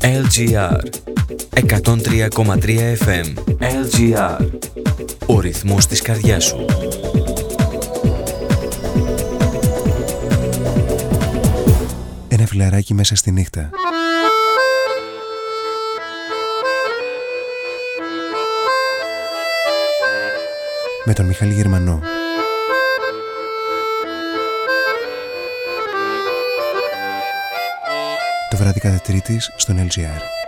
LGR 103,3 FM LGR Ο ρυθμός της καρδιάς σου. Ένα φιλαράκι μέσα στη νύχτα. Με τον Μιχάλη Γερμανό Το βράδυ κάθε Τρίτης στον LGR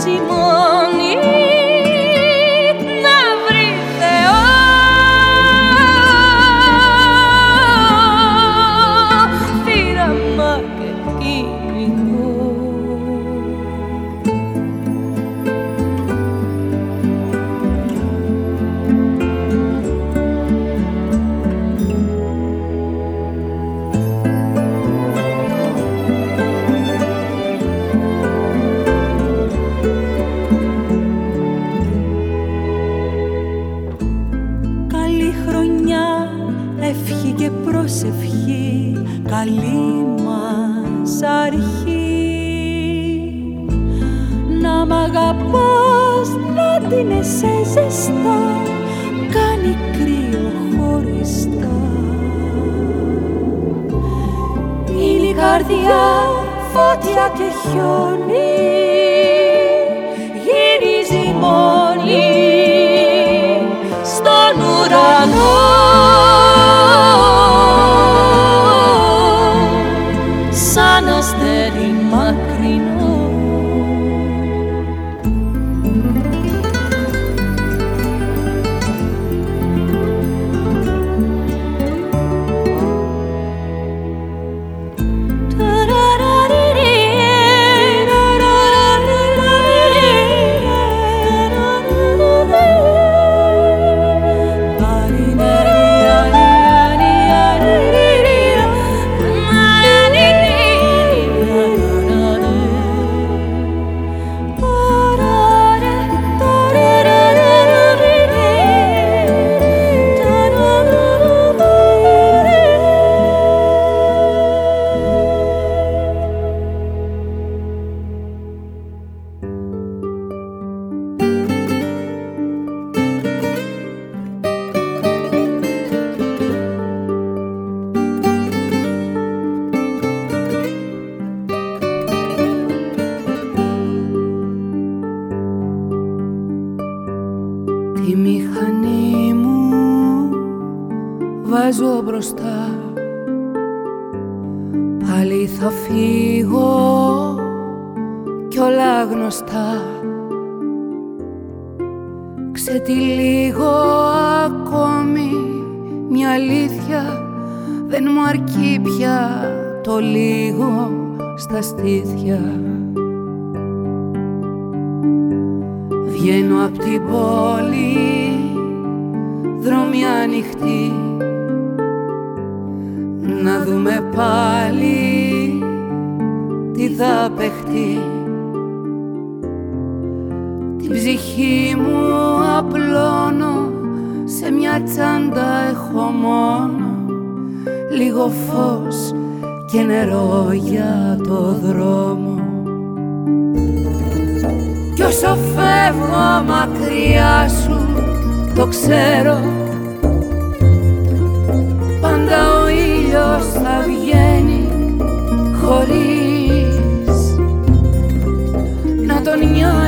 寂寞。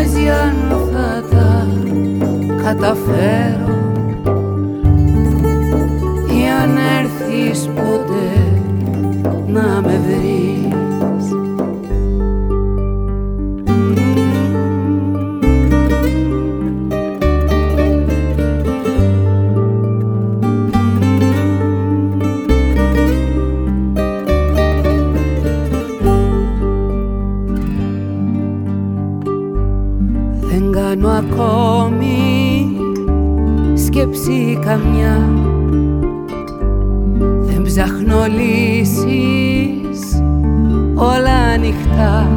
Τον νοιάζει αν θα τα καταφέρω. Ή αν έρθεις ποτέ να με βρεις ακόμη σκέψη καμιά. Δεν ψάχνω λύσεις όλα ανοιχτά.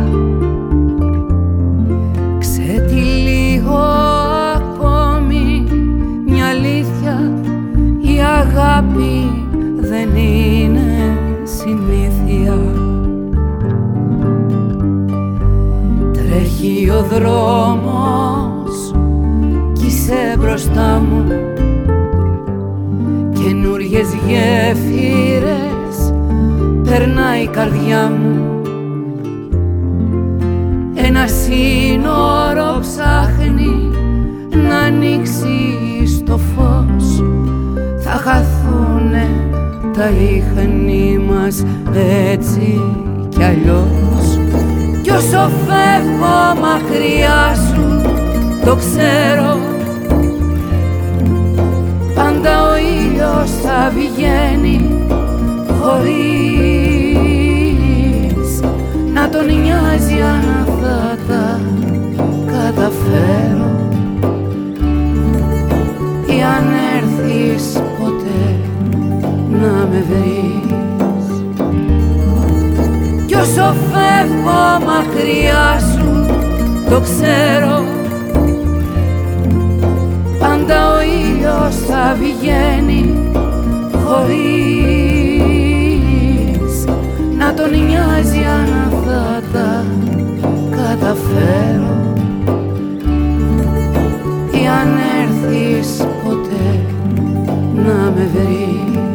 Ξετυλίγω ακόμη μια αλήθεια Η αγάπη δεν είναι συνήθεια. Τρέχει ο δρόμος περνάει η καρδιά μου. Ένα σύνορο ψάχνει να ανοίξει στο φως. Θα χαθούνε τα ίχνη μας έτσι κι αλλιώς. Κι όσο φεύγω μακριά σου το ξέρω. Πάντα ο ήλιος θα βγαίνει χωρίς να τον νοιάζει αν θα τα καταφέρω. Ή αν έρθεις ποτέ να με βρεις. Κι όσο φεύγω μακριά σου το ξέρω. Πάντα ο ήλιος θα βγαίνει χωρίς να τον νοιάζει αν θα τα καταφέρω. Ή αν έρθεις ποτέ να με βρεις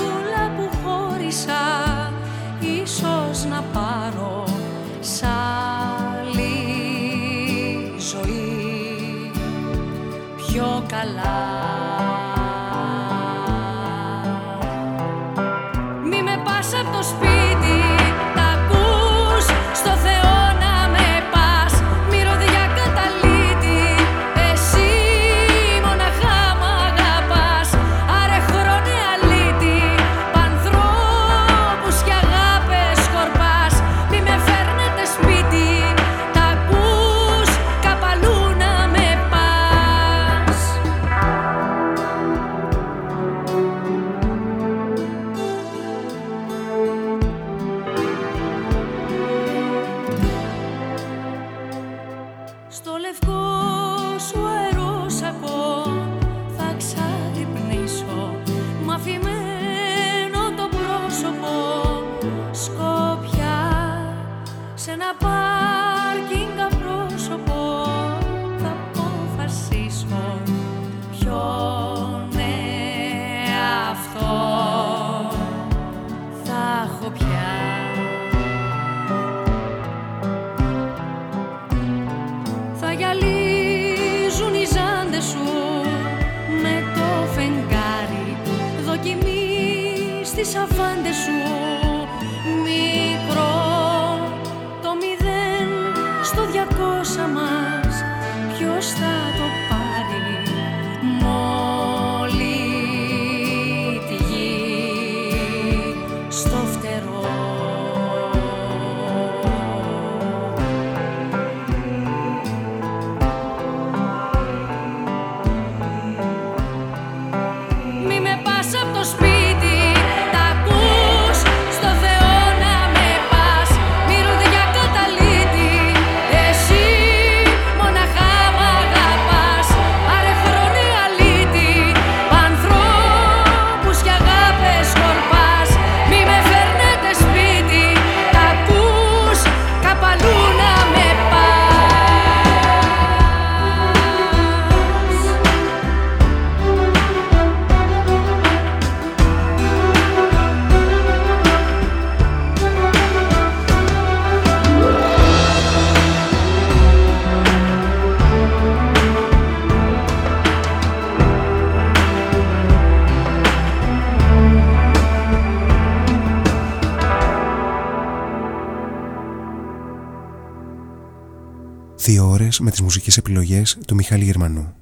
με τις μουσικές επιλογές του Μιχάλη Γερμανού.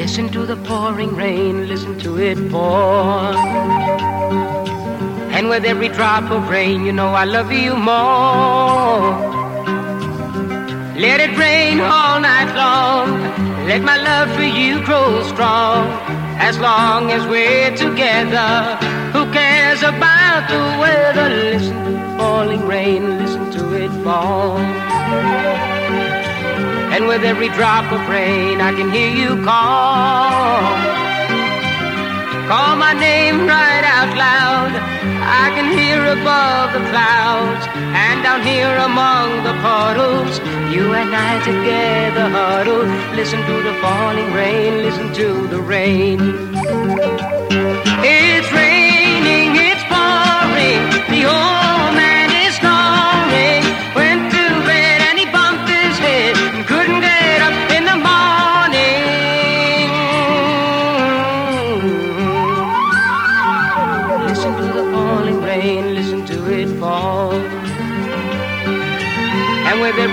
Listen to the pouring rain, listen to it pour. And with every drop of rain, you know I love you more. Let it rain all night long. Let my love for you grow strong. As long as we're together. Who cares about the weather? Listen to falling rain, listen to it fall. And with every drop of rain, I can hear you call. Call my name right out loud. I can hear above the clouds and down here among the puddles. You and I together huddle. Listen to the falling rain, listen to the rain. It's raining, it's pouring. The old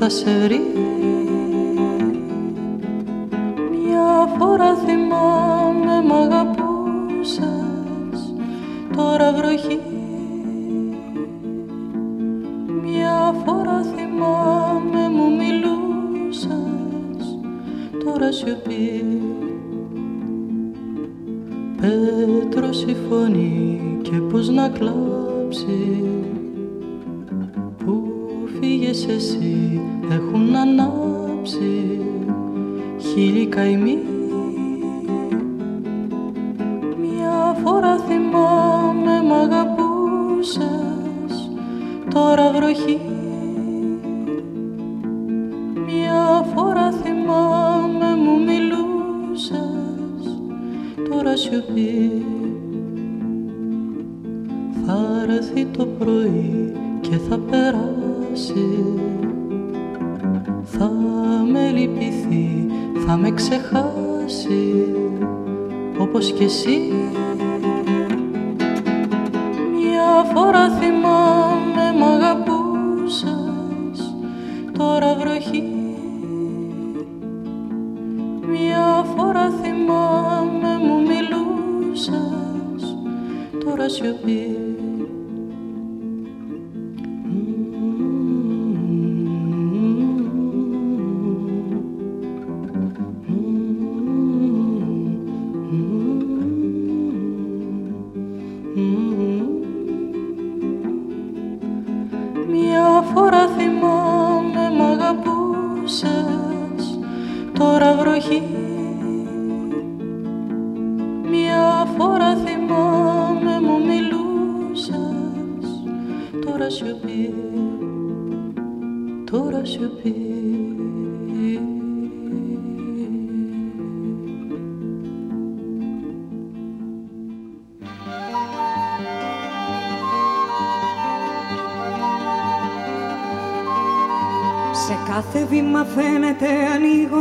Θα σε βρει should be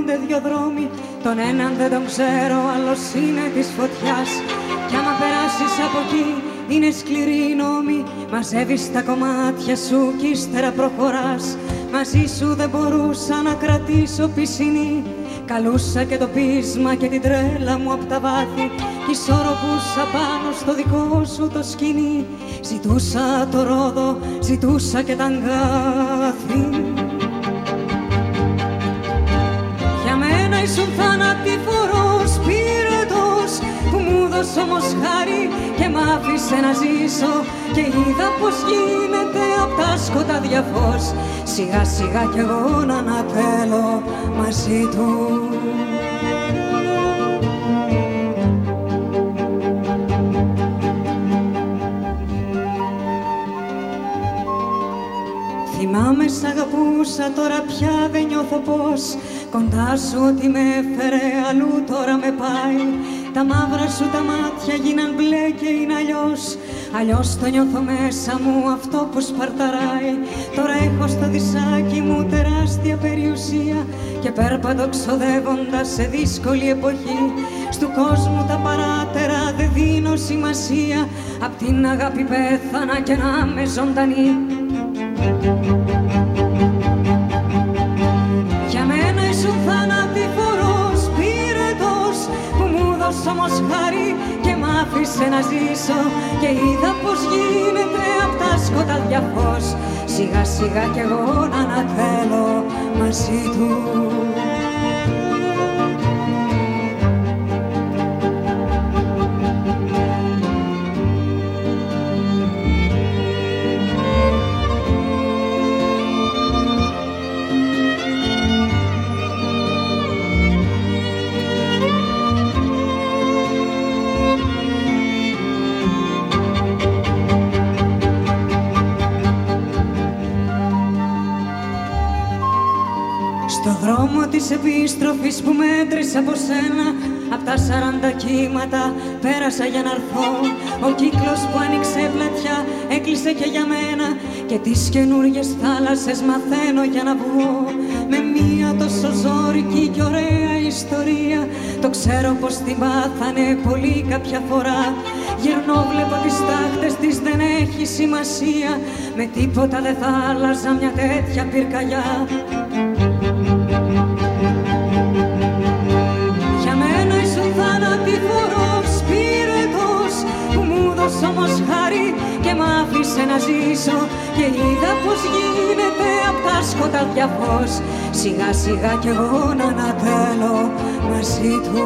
τώρα σιωπή Τον έναν δεν τον ξέρω, άλλος είναι της φωτιάς. Κι άμα περάσεις από εκεί, είναι σκληρή η νόμη. Μαζεύεις τα κομμάτια σου κι ύστερα προχωράς. Μαζί σου δεν μπορούσα να κρατήσω πισινή. Καλούσα και το πείσμα και την τρέλα μου απ' τα βάθη. Κι ισορροπούσα πάνω στο δικό σου το σκηνή. Ζητούσα το ρόδο, ζητούσα και τα αγκάθη ήσουν θανατηφόρος πυρετός που μου δώσε όμως χάρη και μ' άφησε να ζήσω. Και είδα πως γίνεται απ' τα σκοτάδια φως. Σιγά σιγά κι εγώ να ανατέλω μαζί του. Θυμάμαι σ' αγαπούσα τώρα πια δεν νιώθω πως Κοντά σου ότι με έφερε αλλού τώρα με πάει. Τα μαύρα σου τα μάτια γίναν μπλε και είναι αλλιώς. Αλλιώς το νιώθω μέσα μου αυτό που σπαρταράει. Τώρα έχω στο δισάκι μου τεράστια περιουσία Και πέρπατο ξοδεύοντας σε δύσκολη εποχή. Στου κόσμου τα παράτερα δεν δίνω σημασία. Απ' την αγάπη πέθανα και να με ζωντανή όμως χάρη και μ' άφησε να ζήσω και είδα πως γίνεται απ' τα σκοτάδια φως. Σιγά σιγά κι εγώ να ανατέλω μαζί του επιστροφής που μέτρησα από σένα. Απ' τα σαράντα κύματα πέρασα για να έρθω. Ο κύκλος που άνοιξε πλατιά έκλεισε και για μένα. Και τις καινούργιες θάλασσες μαθαίνω για να βγω. Με μία τόσο ζώρικη και ωραία ιστορία. Το ξέρω πως την πάθανε πολύ κάποια φορά. Γυρνώ βλέπω τις τάχτες της δεν έχει σημασία. Με τίποτα δεν θα άλλαζα μια τέτοια πυρκαγιά όμως χάρη και μ' άφησε να ζήσω και είδα πως γίνεται απ' τα σκοτάδια φως. Σιγά σιγά κι εγώ να ανατέλω μαζί του.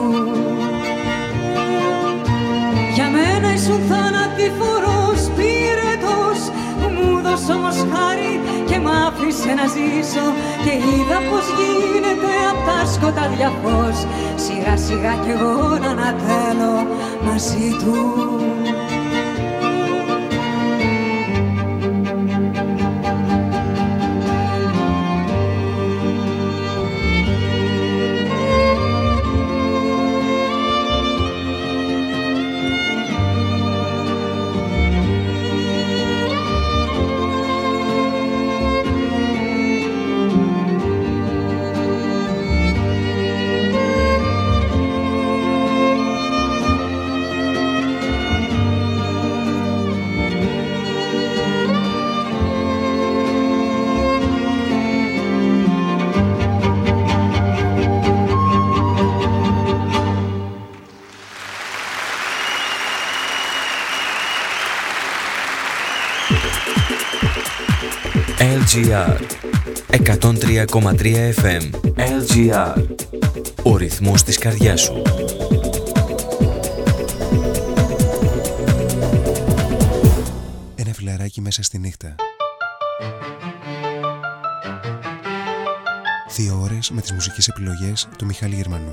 Για μένα ήσουν θανατηφόρος πυρετός. Που μου δώσ' όμως χάρη και μ' άφησε να ζήσω και είδα πως γίνεται απ' τα σκοτάδια φως. Σιγά σιγά κι εγώ να ανατέλω μαζί του LGR 103,3 FM LGR Ο ρυθμός της καρδιάς σου. Ένα φιλαράκι μέσα στη νύχτα. Δύο ώρες με τις μουσικές επιλογές του Μιχάλη Γερμανού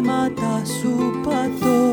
μαζί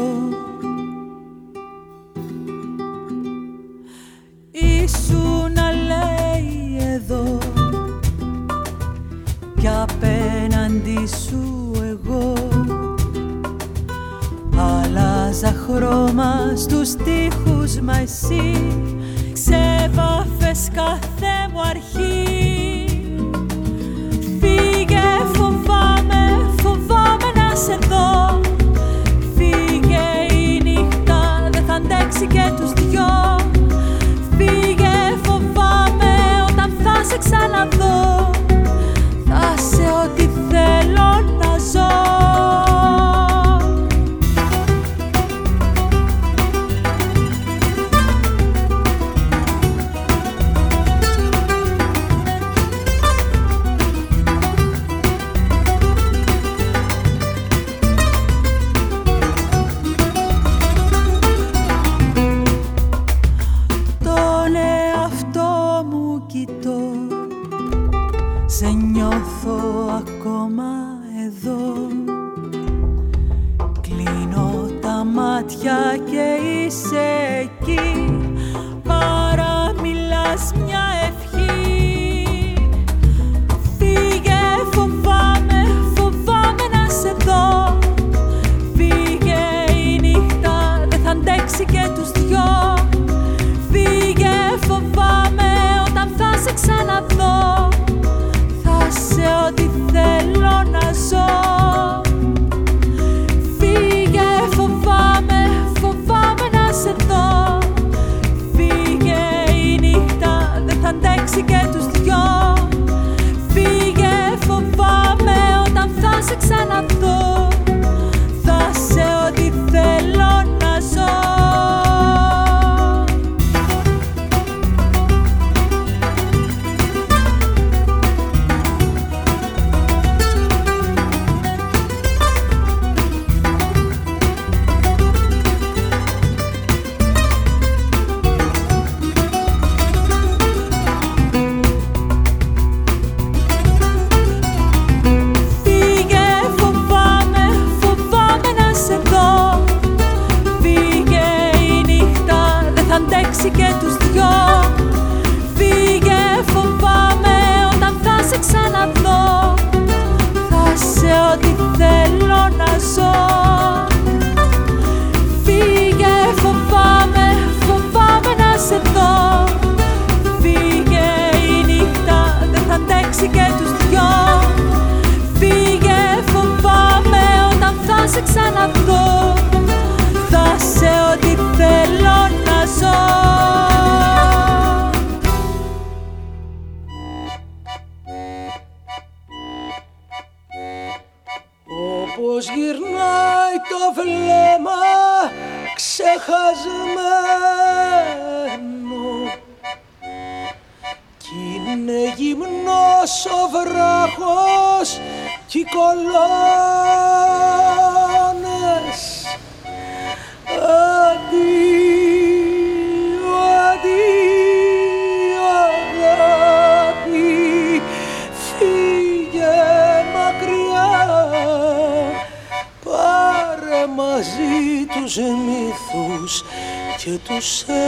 και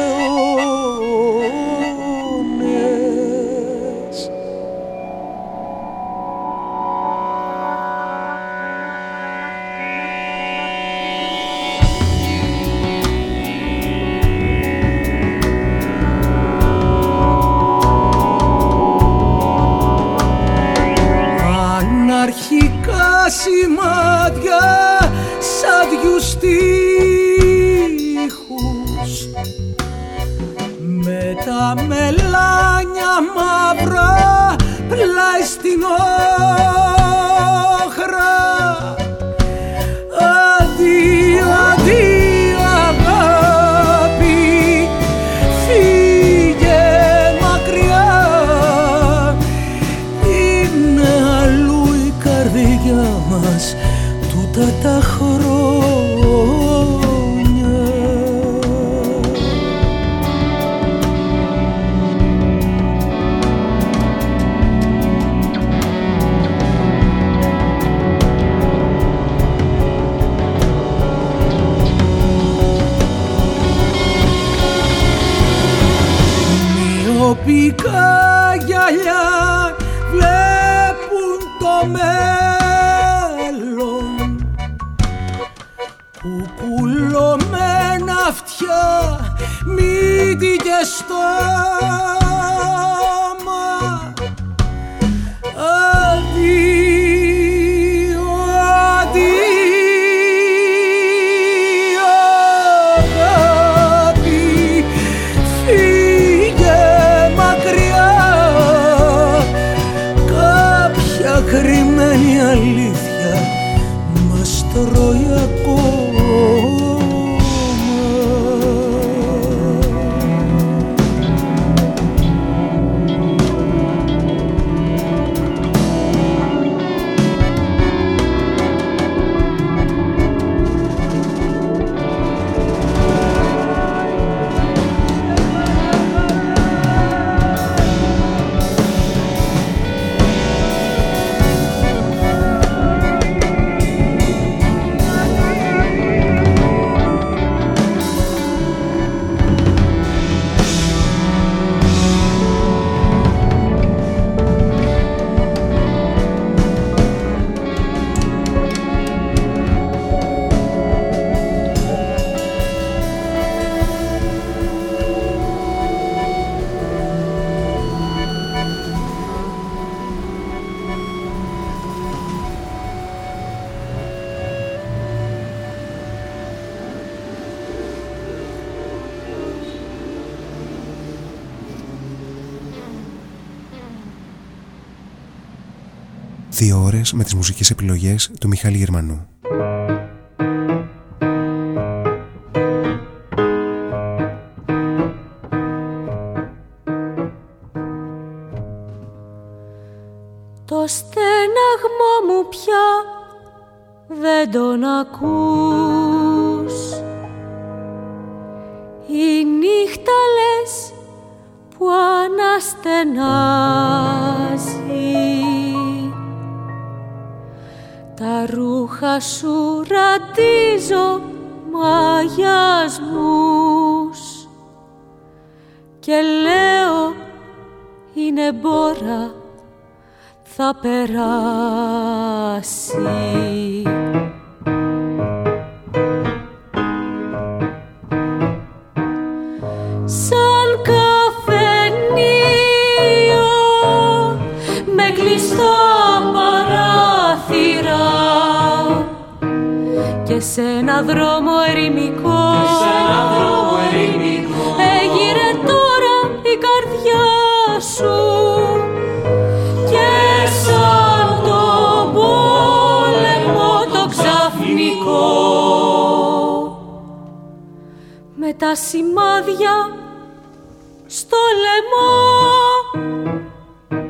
ώρες με τις μουσικές επιλογές του Μιχάλη Γερμανού. Το στέναγμό μου πια δεν τον ακούς σου ραντίζω μαγιασμούς Και λέω είναι μπόρα θα περάσει και σε ένα δρόμο ερημικό. Έγειρε τώρα η καρδιά σου. Και σαν το πόλεμο το ξαφνικό. Με τα σημάδια στο λαιμό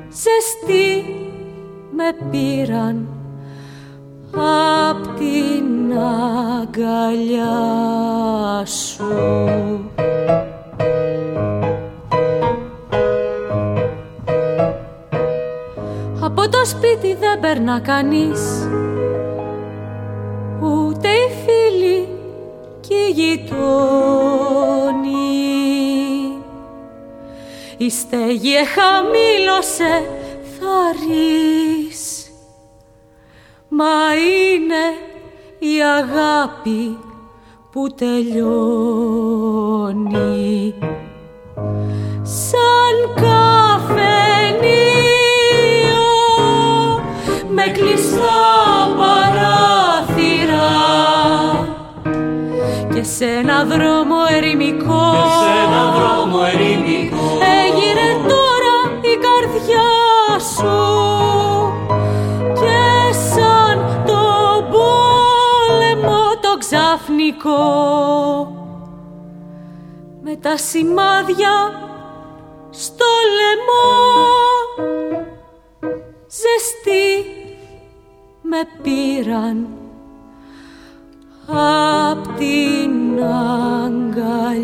ζεστή με πήραν. απ' την αγκαλιά σου Από το σπίτι δεν περνά κανείς Ούτε οι φίλοι η στέγη εχαμήλωσε θαρείς Μα είναι η αγάπη που τελειώνει. Σαν καφενείο με κλειστά παράθυρα και σε ένα δρόμο ερημικό, σε ένα δρόμο ερημικό ξαφνικό με τα σημάδια στο λαιμό ζεστή με πήραν απ' την αγκαλιά.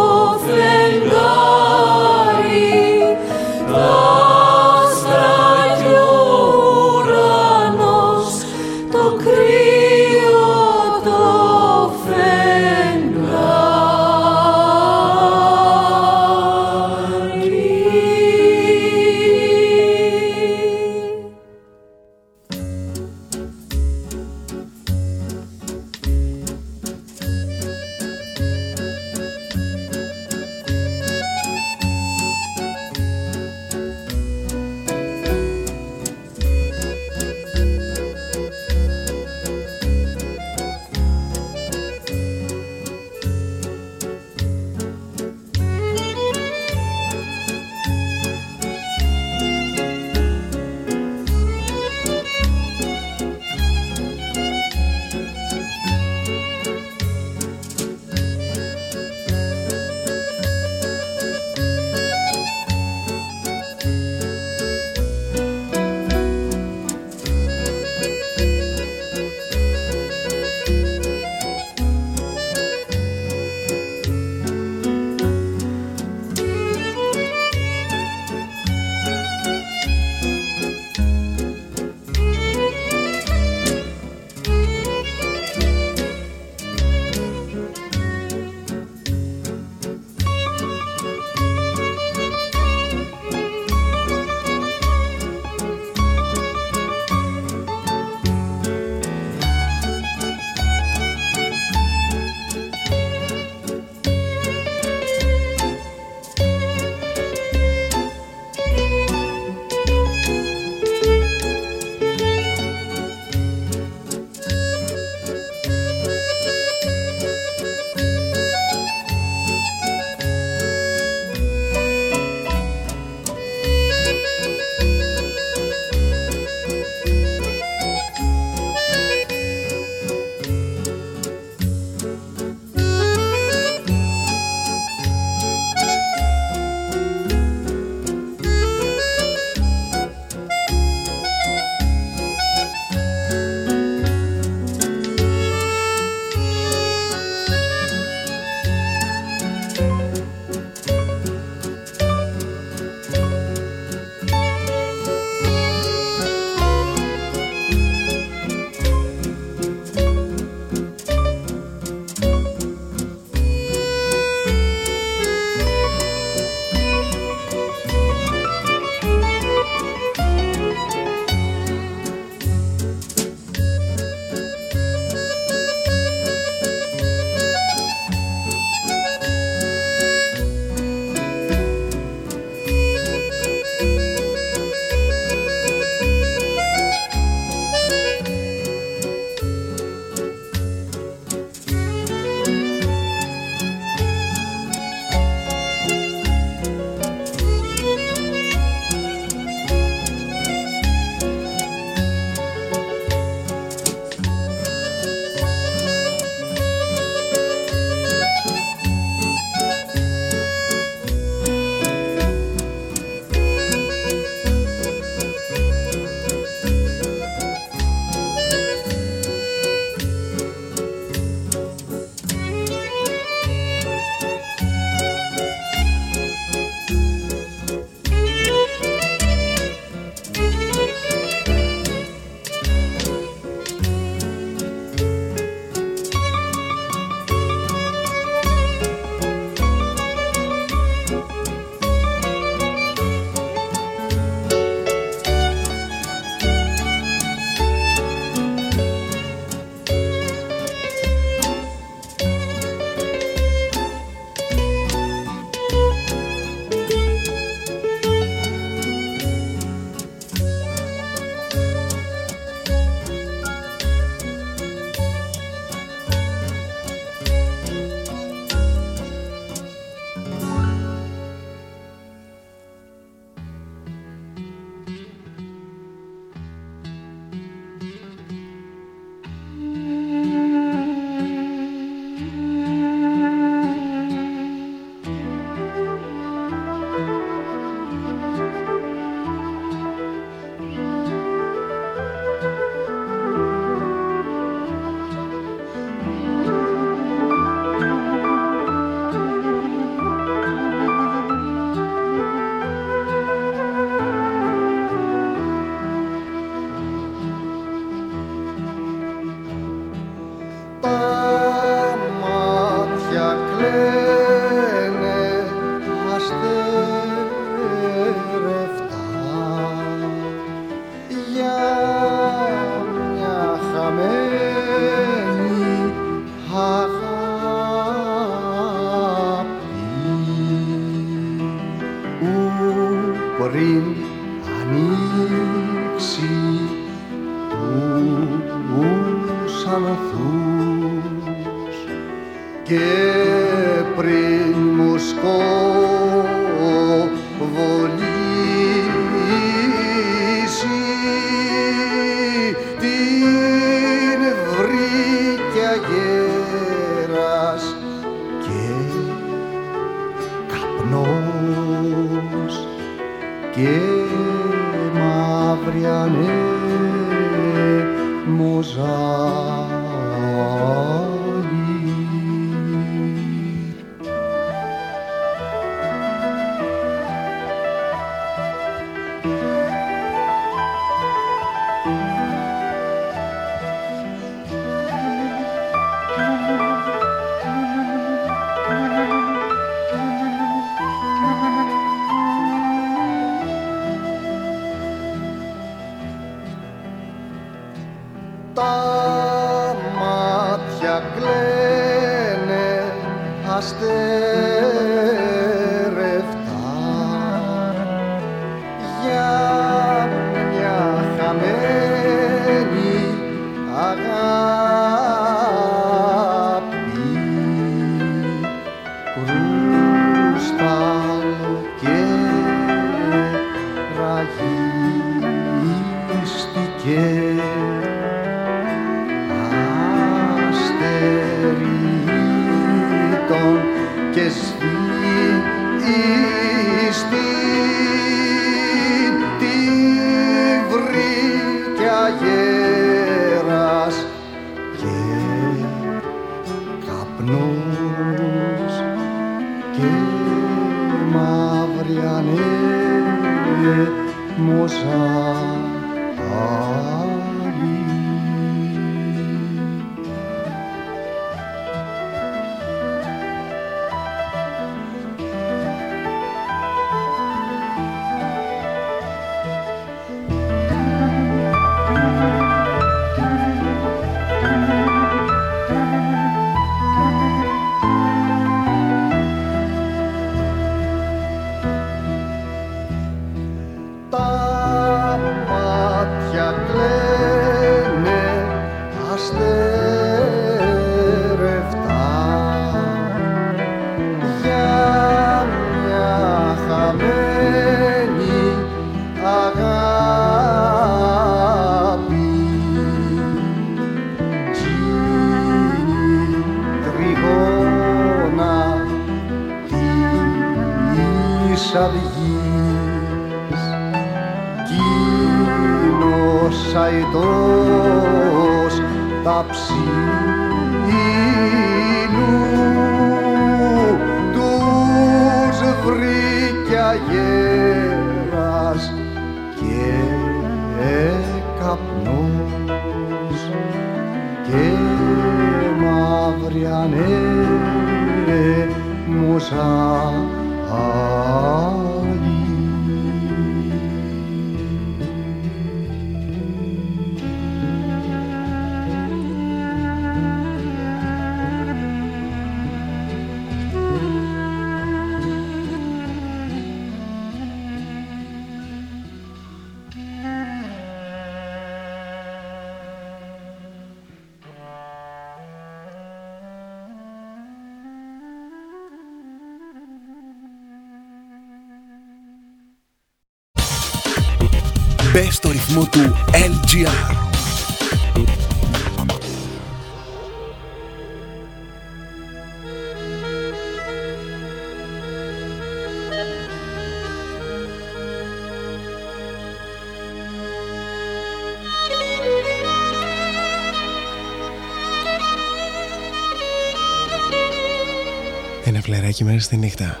Ένα φλεράκι μέσα στη νύχτα.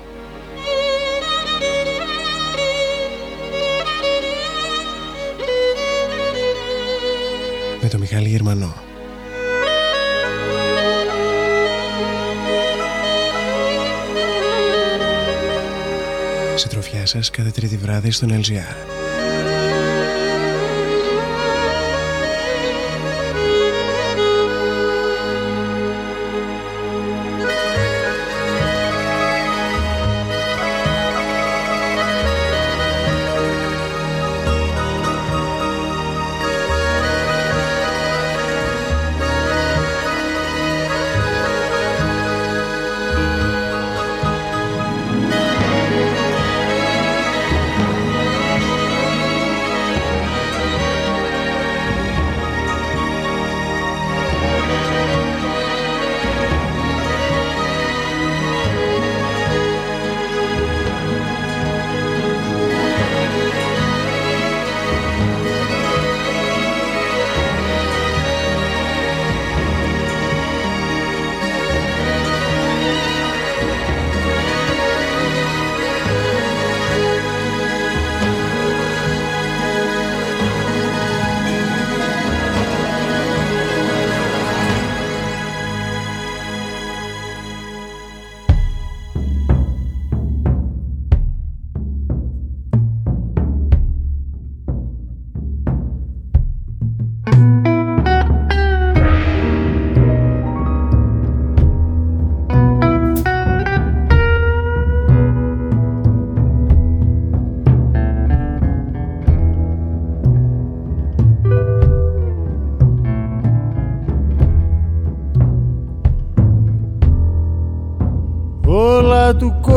το Μιχάλη Γερμανό. Συντροφιά σας κάθε τρίτη βράδυ στον LGR.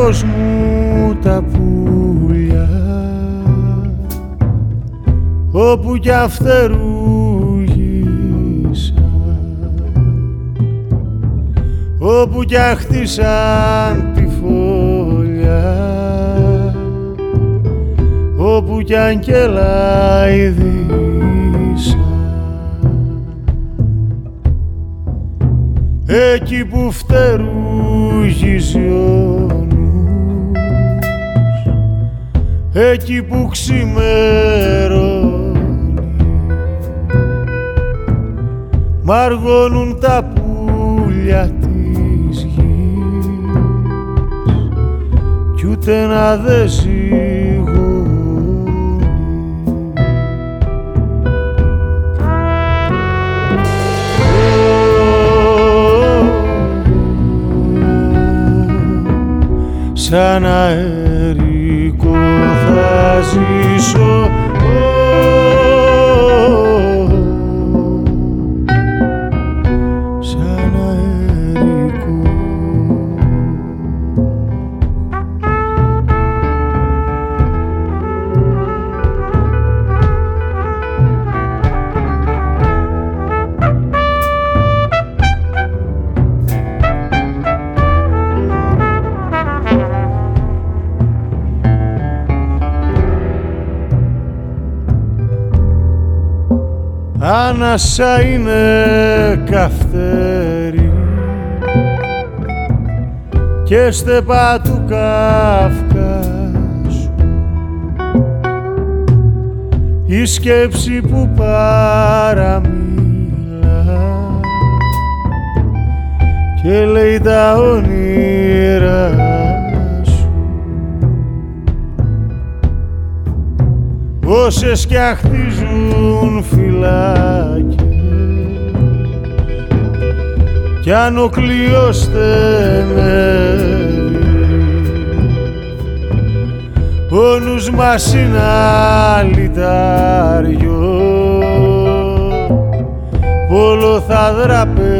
Όλα του κόσμου τα πουλιά όπου κι αφτερούγησαν όπου κι αχτίσαν τη φωλιά όπου κι αν εκεί που φτερούγιζει ο εκεί που ξημερώνει μαργώνουν τα πουλιά της γης κι ούτε να δε σαν αερικό θα ζήσω στεπά του Καυκάσου η σκέψη που παραμίλα. Και λέει τα όνειρα σου. Όσες κι αχτίζουν φυλάκια κι αν ο κλειός στενεύει ο νους μας είναι αλυτάριο όλο θα δραπετεύει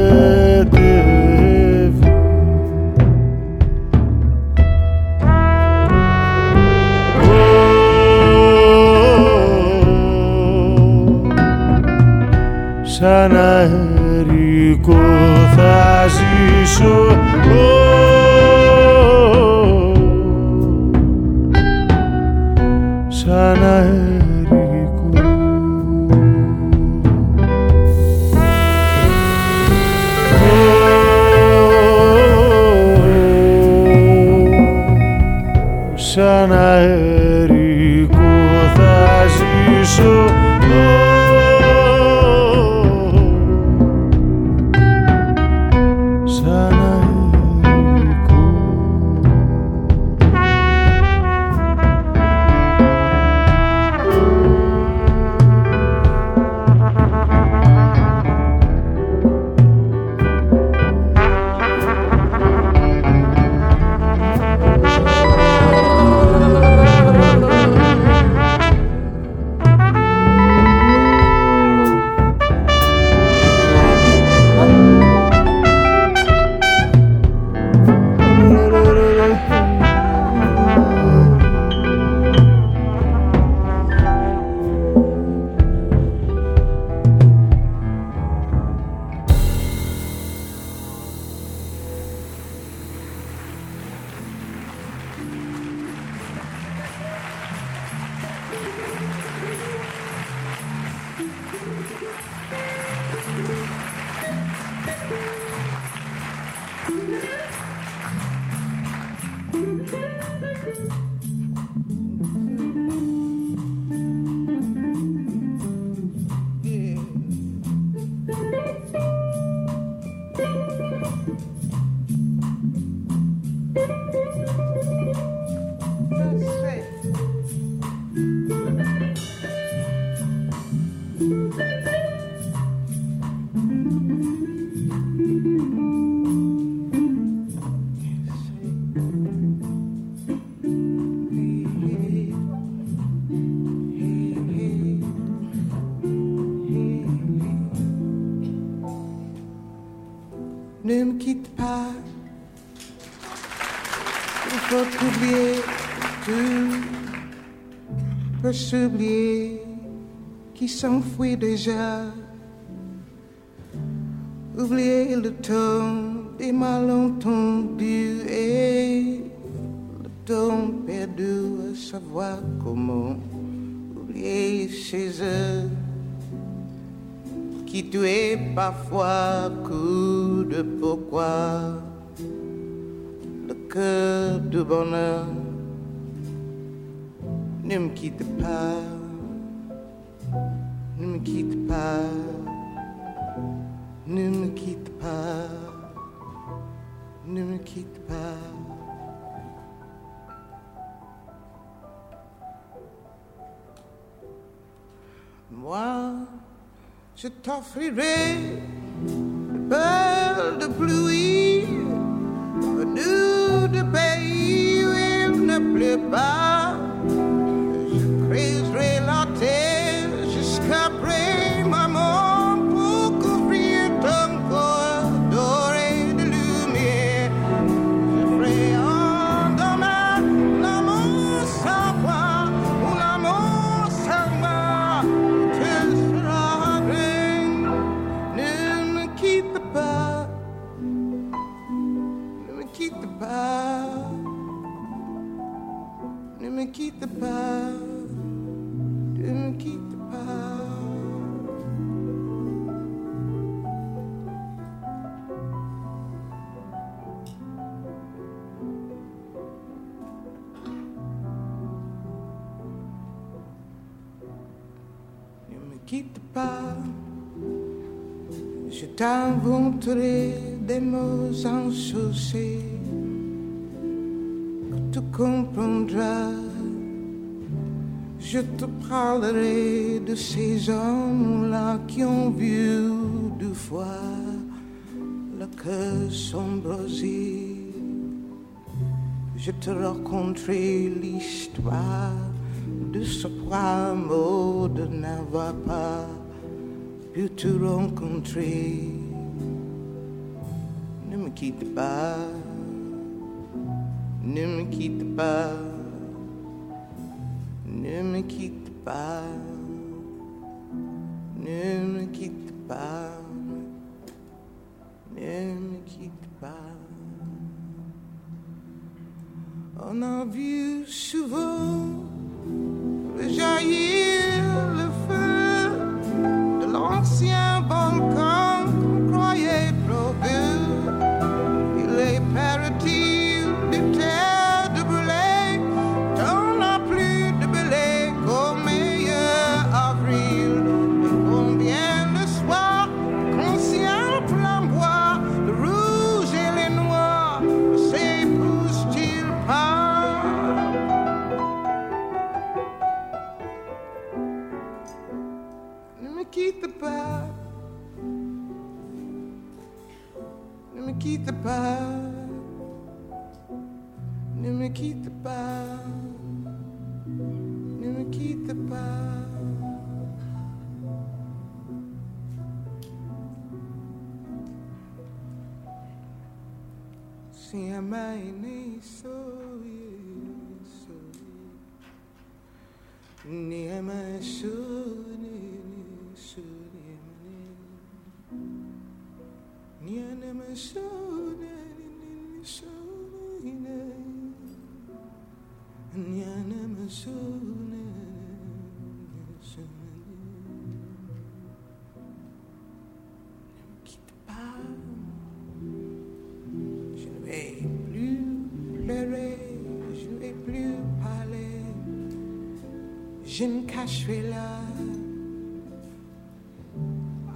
Moi, je t'offrirai de perles de pluie, nous de pays où il ne pleut pas. T'inventerai des mots insouciés que tu comprendras. Je te parlerai de ces hommes-là qui ont vu deux fois le cœur s'embraser. Je te raconterai l'histoire de ce mots de n'avoir pas pu te rencontrer. Ne me quitte pas, ne me quitte pas, ne me quitte pas, ne me quitte pas, ne me quitte pas. On a vu souvent jaillir le feu de l'ancien pas, ne me quitte pas, ne me quitte. Se amainei sou sou eu, nem amassou. Je ne cacherai là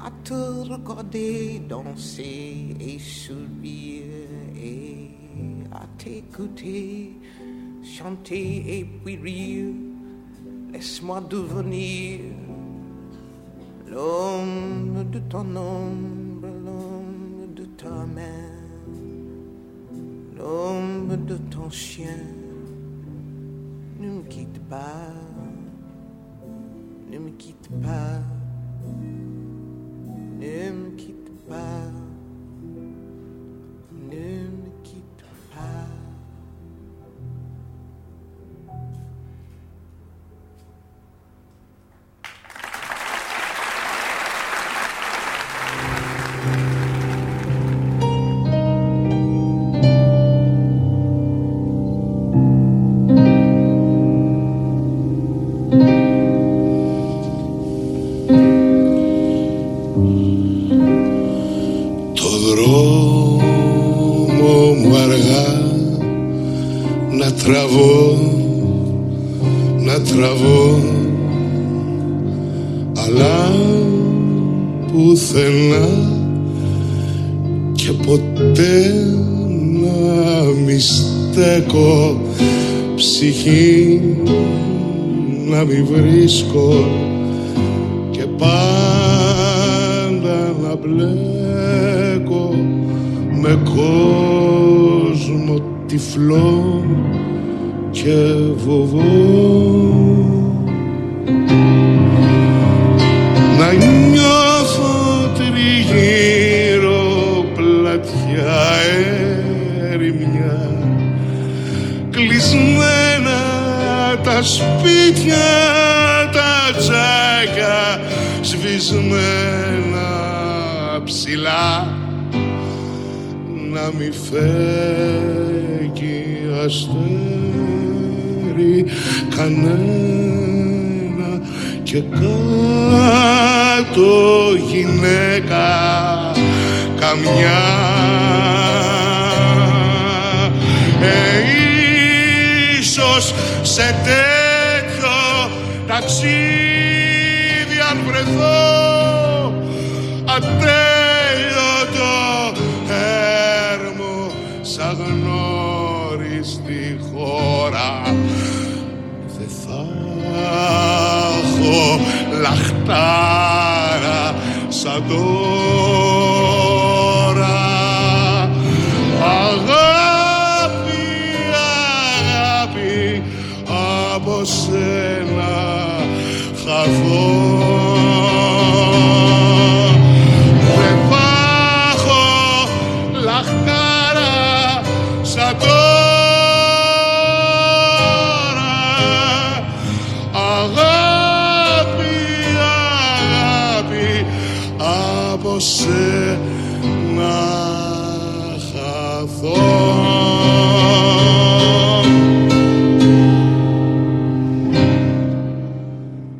à te regarder danser et sourire et à t'écouter chanter et puis rire. Laisse-moi devenir l'ombre de ton ombre, l'ombre de ta main l'ombre de ton chien. Ne me quitte pas, ne me quitte pas,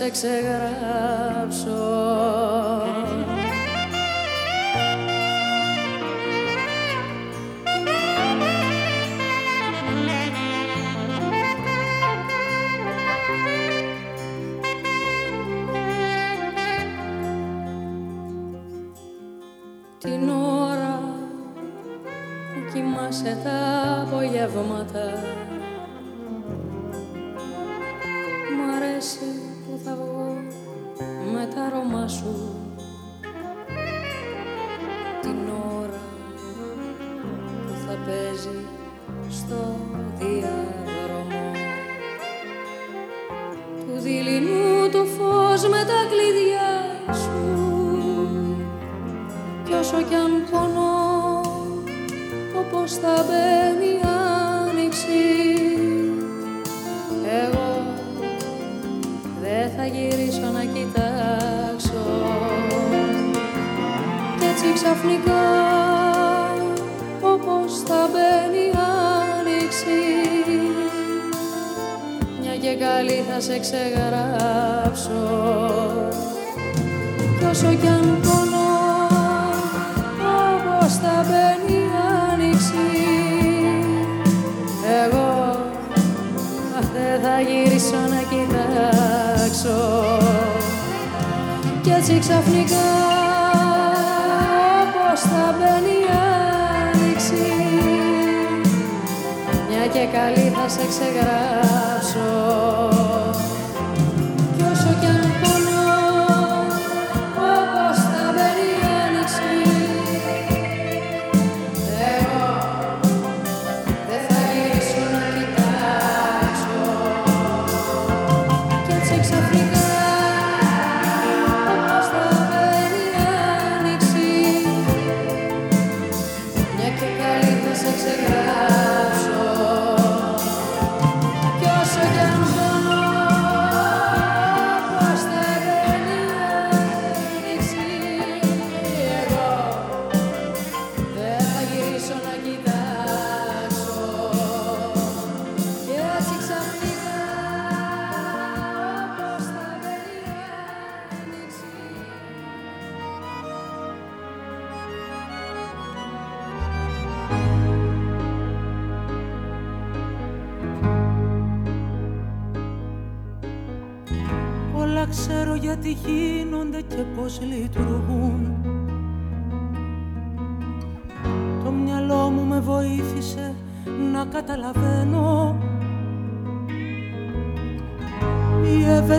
sexy girl.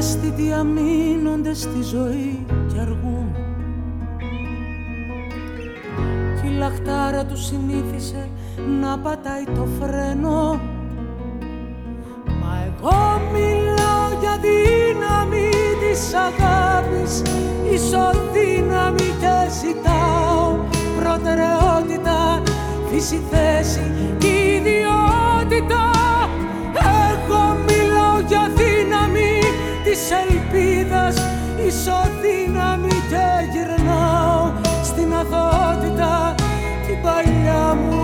Ευαίσθητοι αμήνονται στη ζωή και αργούν. Κι η λαχτάρα τους συνήθισε να πατάει το φρένο. Μα εγώ μιλάω για δύναμη της αγάπης Ισοδύναμη και ζητάω προτεραιότητα Φύση θέση και ιδιότητα της ελπίδας ισοδύναμη και γυρνάω στην αθότητα την παλιά μου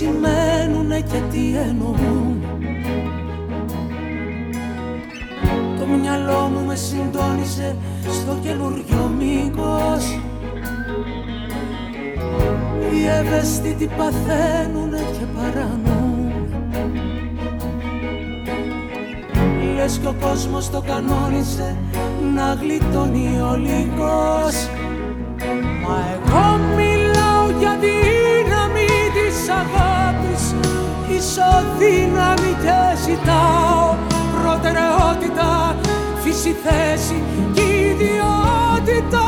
σημαίνουνε και τι εννοούν. Το μυαλό μου με συντόνισε στο καινούριο μήκος. Οι ευαίσθητοι παθαίνουνε και παρανούν Λες κι ο κόσμος το κανόνισε να γλιτώνει ο λίγος Μα εγώ ισοδύναμη και ζητάω προτεραιότητα, φύση θέση και ιδιότητα.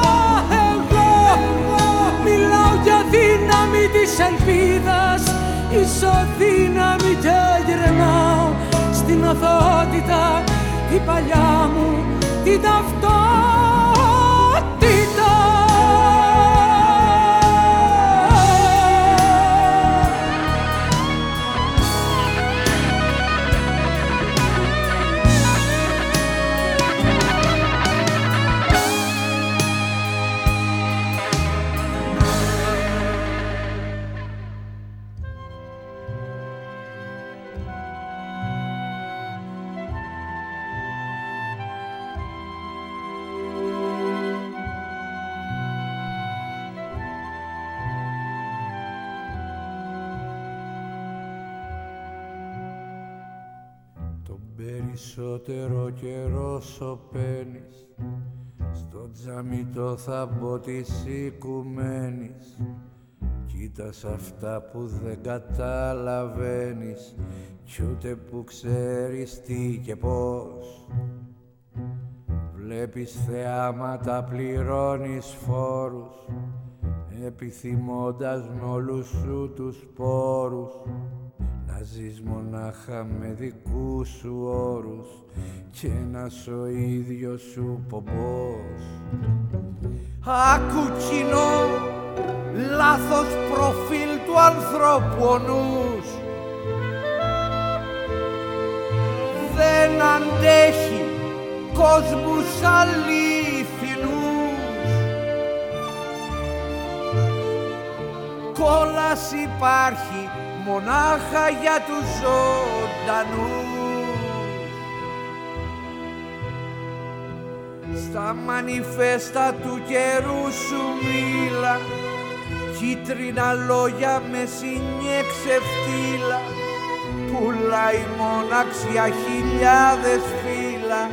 Εγώ, μιλάω για δύναμη της ελπίδας ισοδύναμη και γυρνάω στην αθότητα η παλιά μου την ταυτότητα περισσότερο καιρό σωπαίνεις. Στο τζαμί το θαμπό της οικουμένης. Κοίτας αυτά που δεν καταλαβαίνεις. Κι ούτε που ξέρεις τι και πώς. Βλέπεις θεάματα, πληρώνεις φόρους επιθυμώντας με όλους σου τους πόρους να ζεις μονάχα με δικούς σου όρους και να ο ίδιος σου πομπός. Άκου κοινό, λάθος προφίλ του ανθρώπου ο νους. Δεν αντέχει κόσμους αλήθινους. κόλας υπάρχει μονάχα για τους ζωντανούς. Στα μανιφέστα του καιρού σου μίλα κίτρινα λόγια με συνιεξευτήλα πουλάει μοναξιά χιλιάδες φύλλα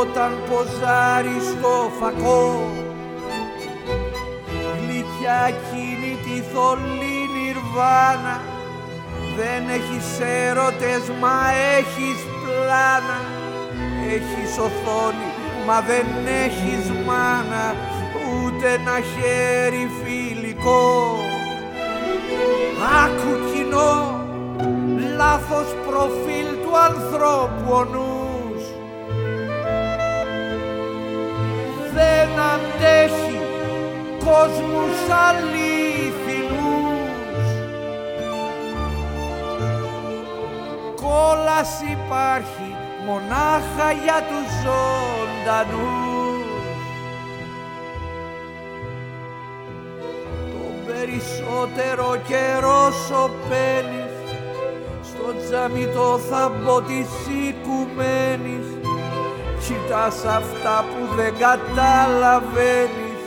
όταν ποζάρει στο φακό. Γλυκιά εκείνη τη θολή νιρβάνα δεν έχεις έρωτες μα έχεις πλάνα. Έχεις οθόνη μα δεν έχεις μάνα. Ούτε ένα χέρι φιλικό. Άκου κοινό, λάθος προφίλ του ανθρώπου ο νους. Δεν αντέχει κόσμους αλήθινους κόλας υπάρχει μονάχα για τους ζωντανούς. Το περισσότερο καιρό σωπαίνεις στο τζάμι το θαμπό της οικουμένης κοιτάς αυτά που δεν καταλαβαίνεις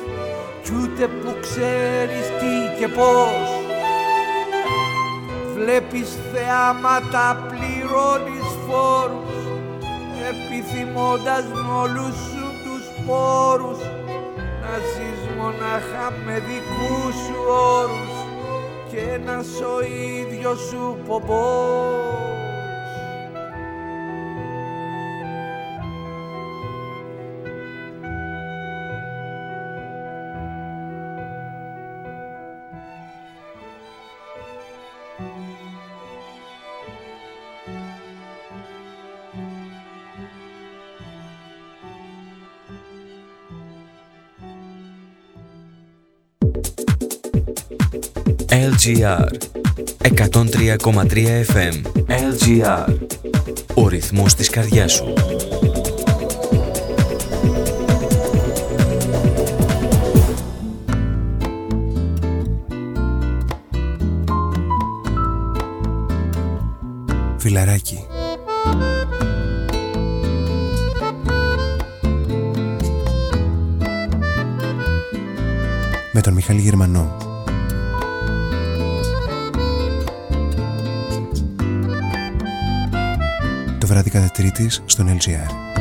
κι ούτε που ξέρεις τι και πώς βλέπεις θεάματα, πληρώνεις φόρους επιθυμώντας με όλους σου τους πόρους να ζεις μονάχα με δικούς σου όρους και να ο ίδιος σου πομπός. LGR 103,3 FM LGR Ο ρυθμός της καρδιάς σου. Φιλαράκι. Με τον Μιχάλη Γερμανό το βράδυ κατά τρίτης στον LGR.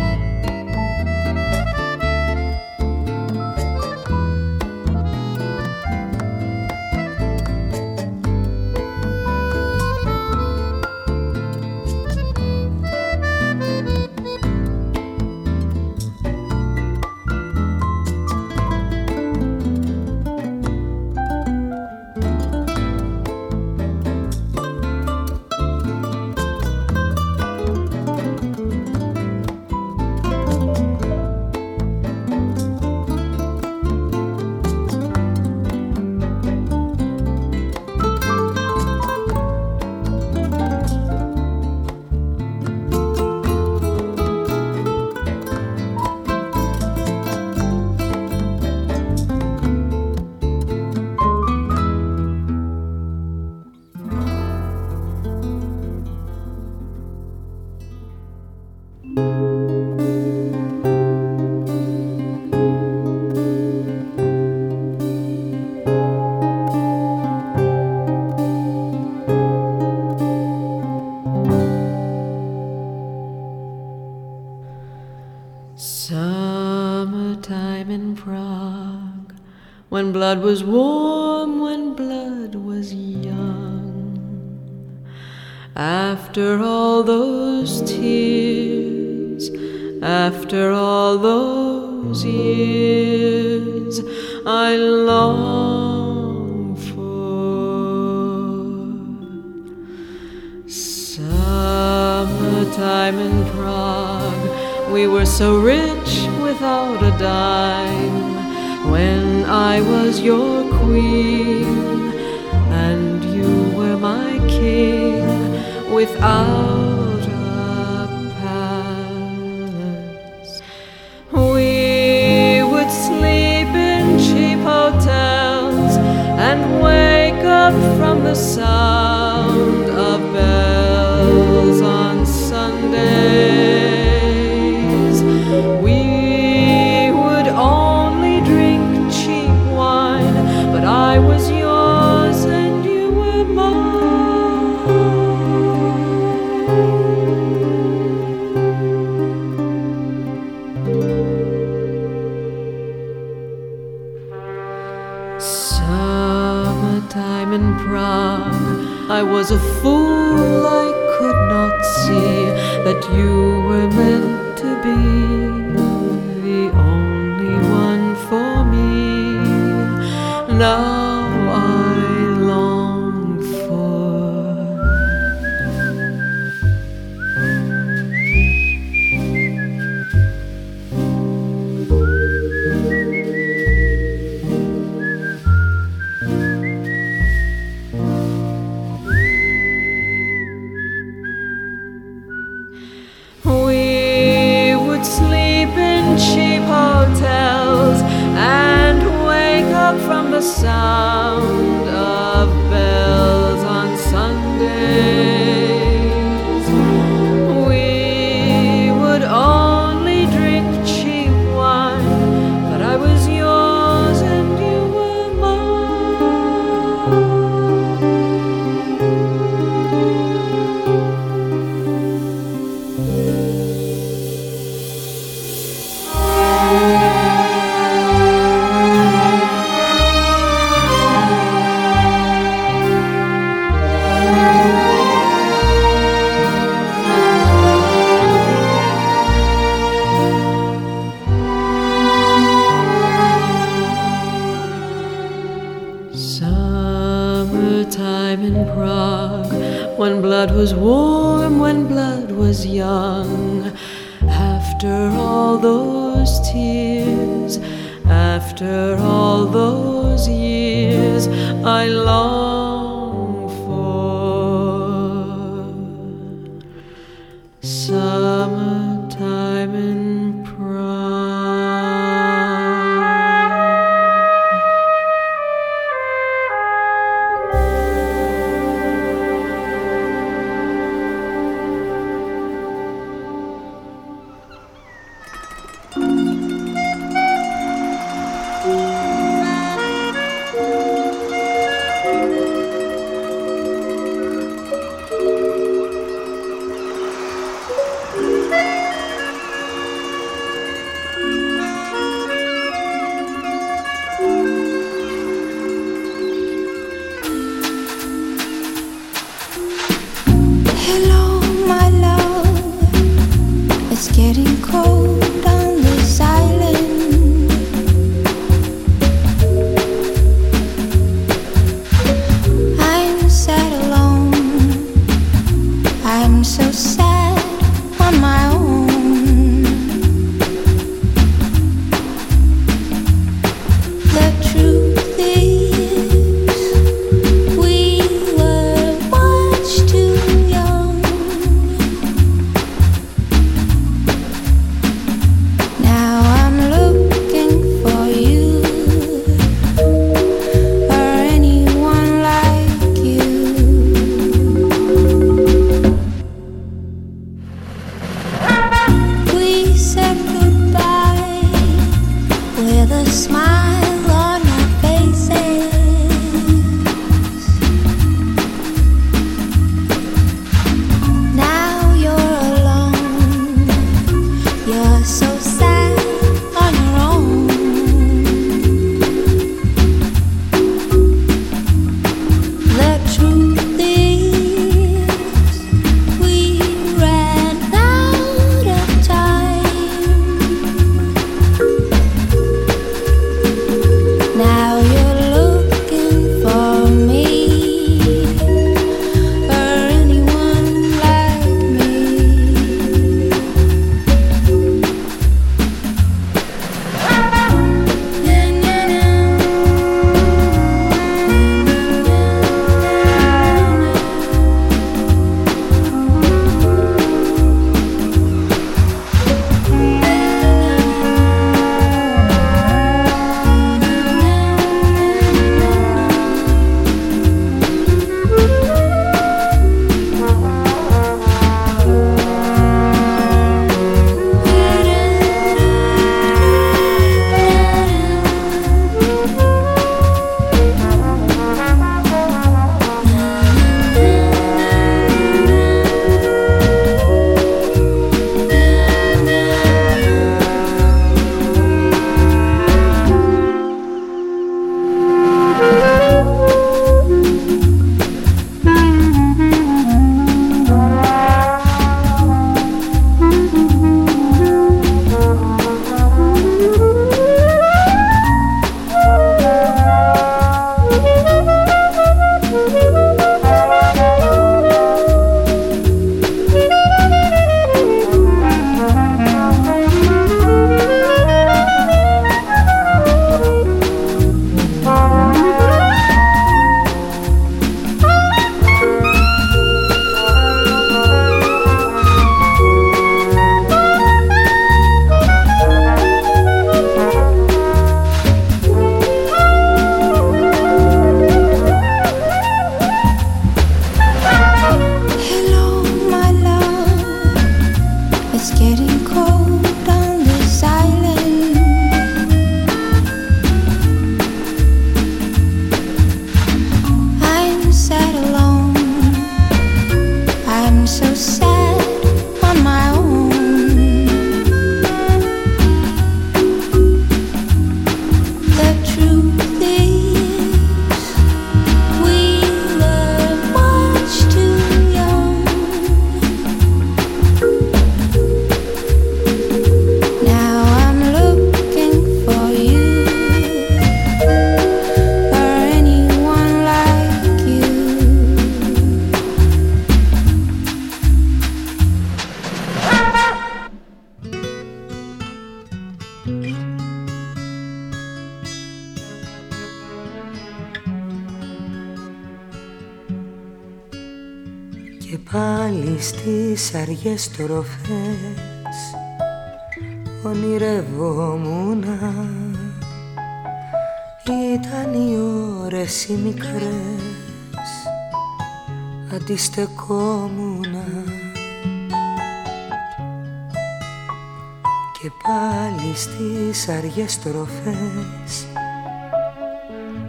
Αργές τροφές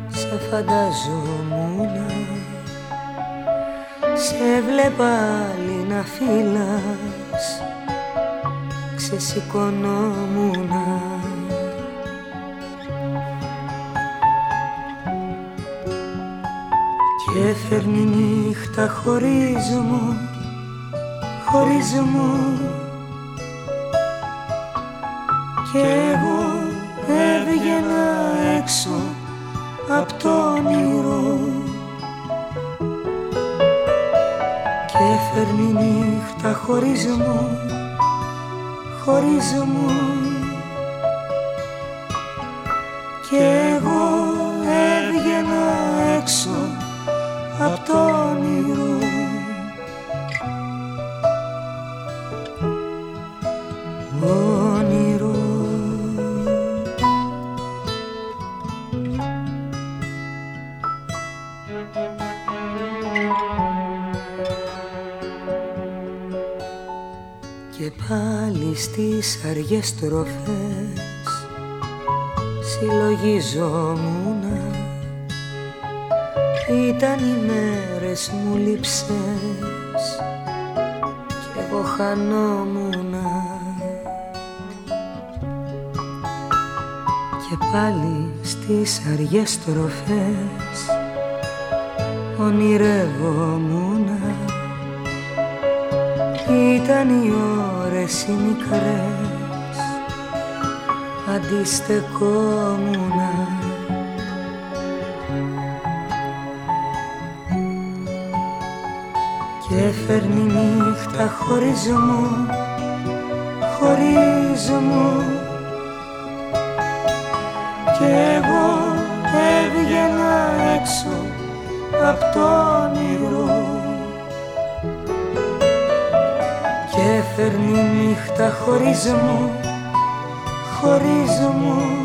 σε φανταζόμουνα σε βλέπα άλλη να φύλας ξεσηκωνόμουνα και έφερνει νύχτα χωρίς μου, χωρίς μου και έφερνει νύχτα χωρίς μου, χωρίς μου. Και εγώ έβγαινα έξω απ' το όνειρο στις αργές τροφές. Συλλογιζόμουνα. Ήταν οι μέρες μου λείψες. Κι εγώ χανόμουνα. Και πάλι στις αργές τροφές ονειρεύομουνα. Ήταν οι ώρες οι μικρές αντιστεκόμουνα. Και έφερνει νύχτα χωρίς μου, χωρίς μου κι εγώ έβγαινα έξω απ' το όνειρο και έφερνει νύχτα χωρίς μου,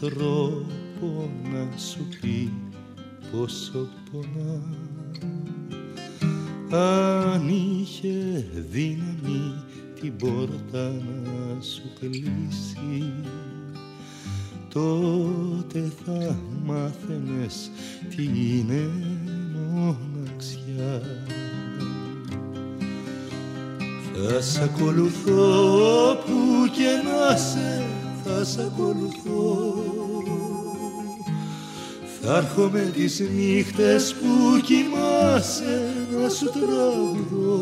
Τρόπο να σου πει πόσο πονά. Αν είχε δύναμη την πόρτα να σου κλείσει τότε θα μάθαινες τι είναι μοναξιά. Θα σ' ακολουθώ που και να σε θα σ' ακολουθώ. Θα έρχομαι τις νύχτες που κοιμάσαι να σου τραγουδώ.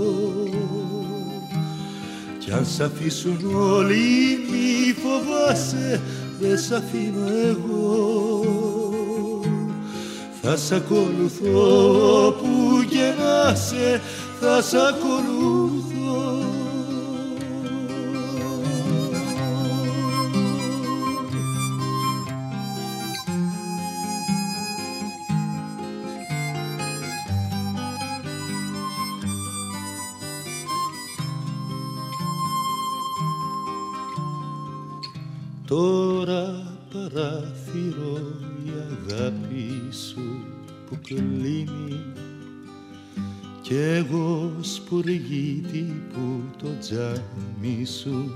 Κι αν σ' αφήσουν όλοι μη φοβάσαι δεν σ' αφήνω εγώ. Θα σ' ακολουθώ που και να σε θα σ' ακολουθώ παράθυρο η αγάπη σου που κλείνει. Κι εγώ σπουργίτη που το τζάμι σου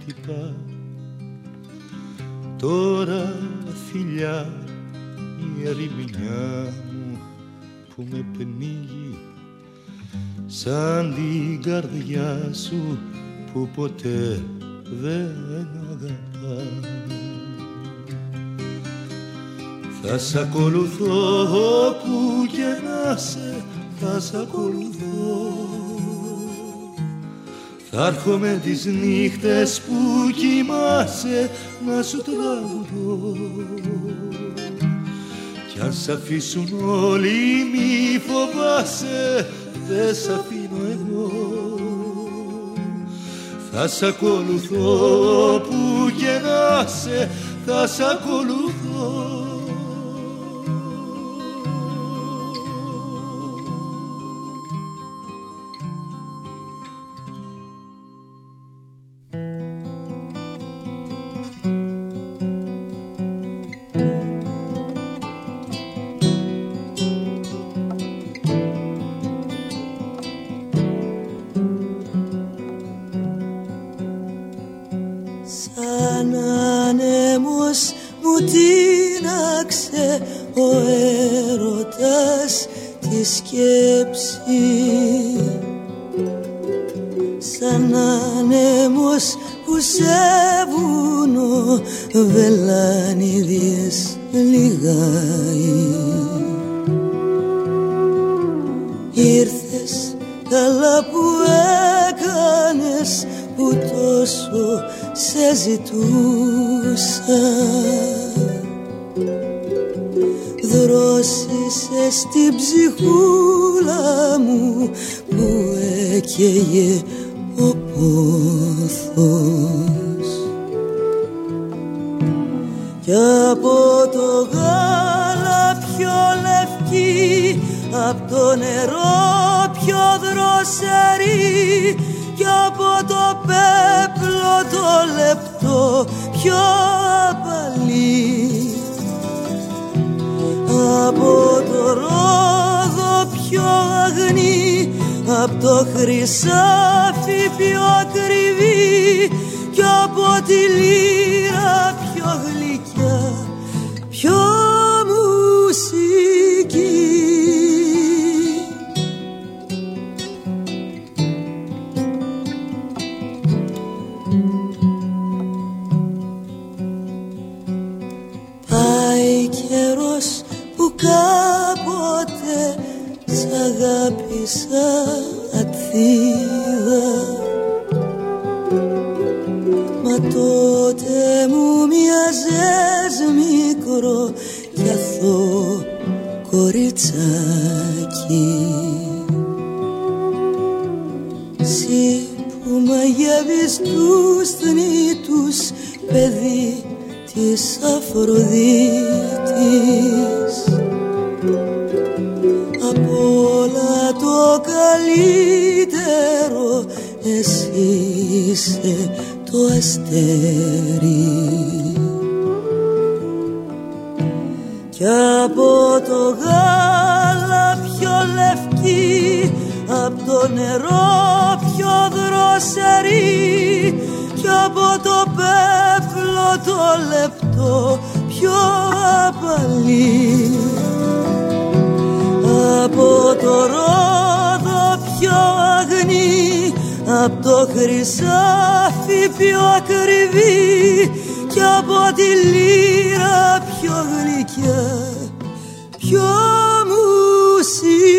χτυπά. Τώρα φιλιά η ερημιά μου που με πνίγει. Σαν την καρδιά σου που ποτέ δεν αγαπά θα σ' ακολουθώ που και να σε θα σ' ακολουθώ. Θα έρχομαι τις νύχτες που κοιμάσαι να σου τραγουδώ. Κι αν σ' αφήσουν όλοι μη φοβάσαι δεν σ' αφήνω εγώ. Θα σ' ακολουθώ που και να σε θα σ' ακολουθώ ζητούσα. Δρόσισες την ψυχούλα μου που έκαιγε ο πόθος. Κι από το γάλα πιο λευκή Απ' το νερό πιο δροσερή Κι από το πέρα το λεπτό πιο απαλή. Από το ρόδο πιο αγνή από το χρυσάφι πιο ακριβή κι από τη λύρα πιο γλυκιά πιο μουσική. αγάπησα Ατθίδα Μα τότε μου μοιάζες μικρό κι αθώ κοριτσάκι. Συ που μαγεύεις τους θνήτους παιδί της Αφροδίτης. καλύτερο εσύ είσαι το αστέρι. Κι από το γάλα πιο λευκή από το νερό πιο δροσερή. Κι από το πέπλο το λεπτό πιο απαλή. Από το ρόλο πιο αγνή από το χρυσάφι πιο ακριβή και από τη λύρα πιο γλυκιά Πιο μουσική.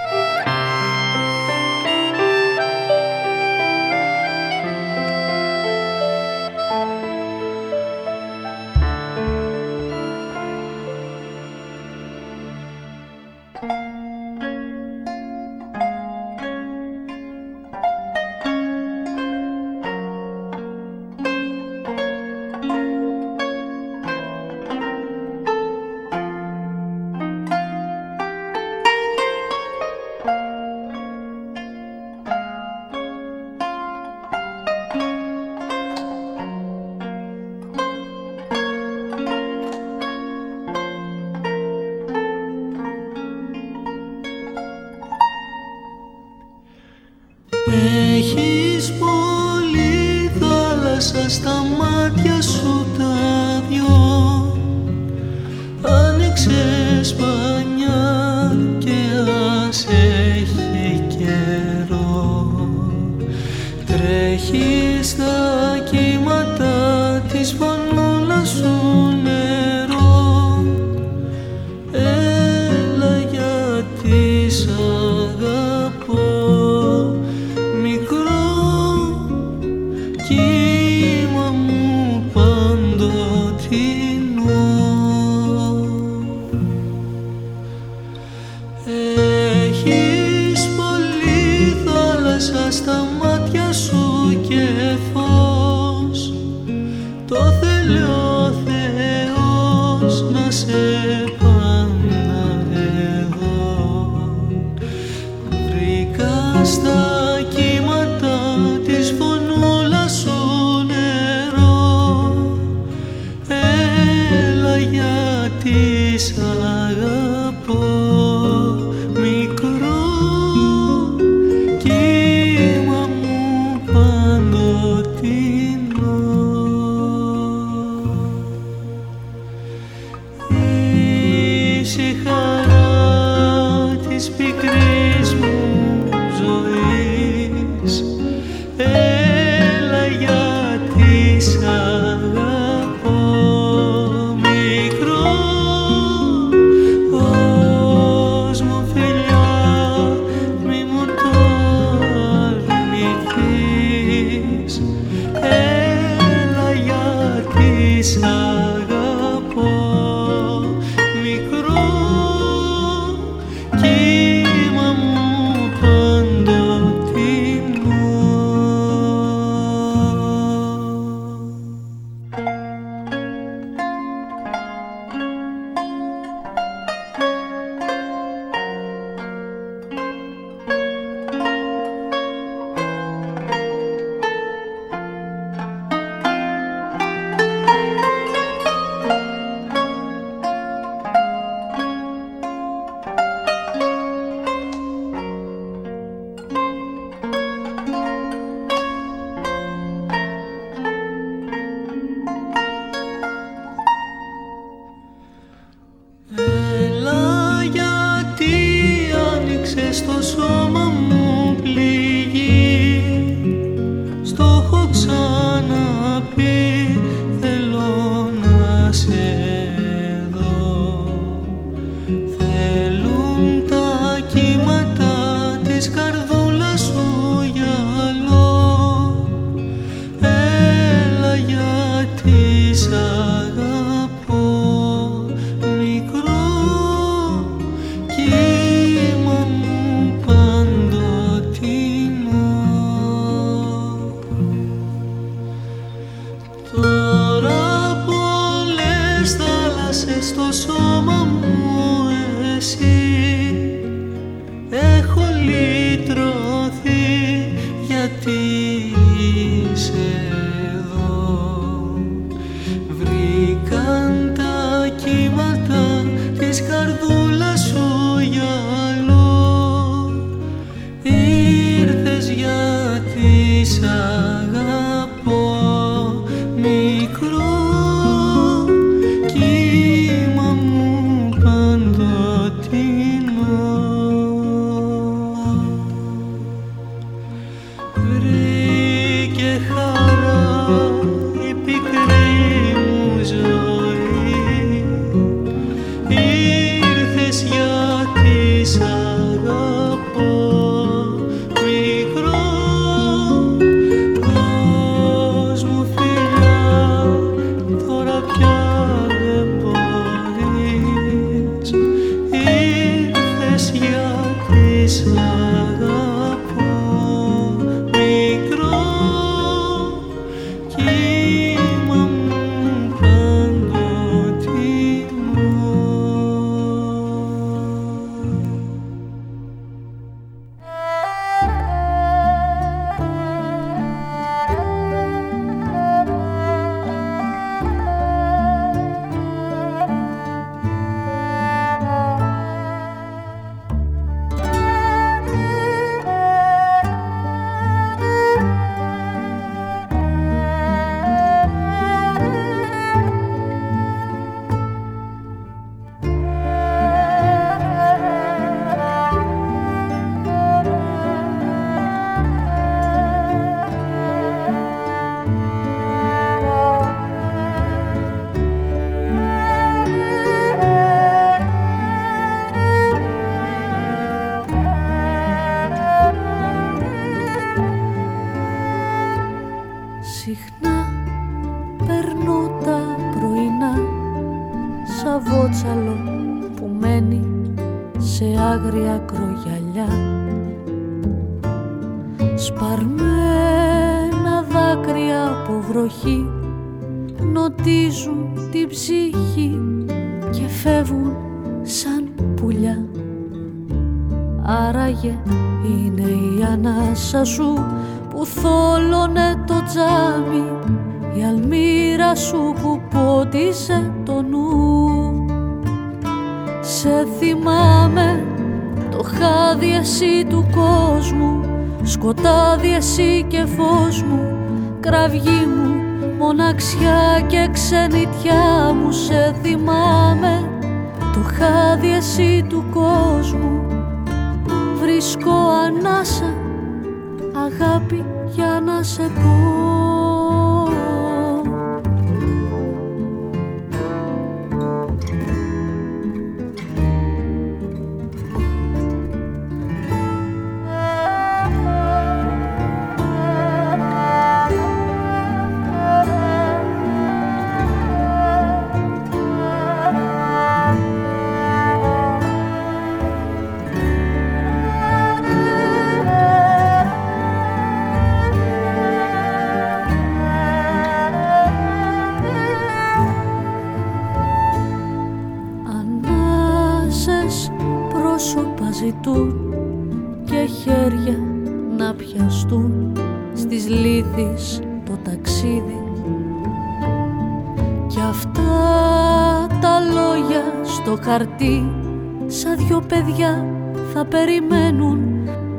Περιμένουν